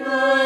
Amen.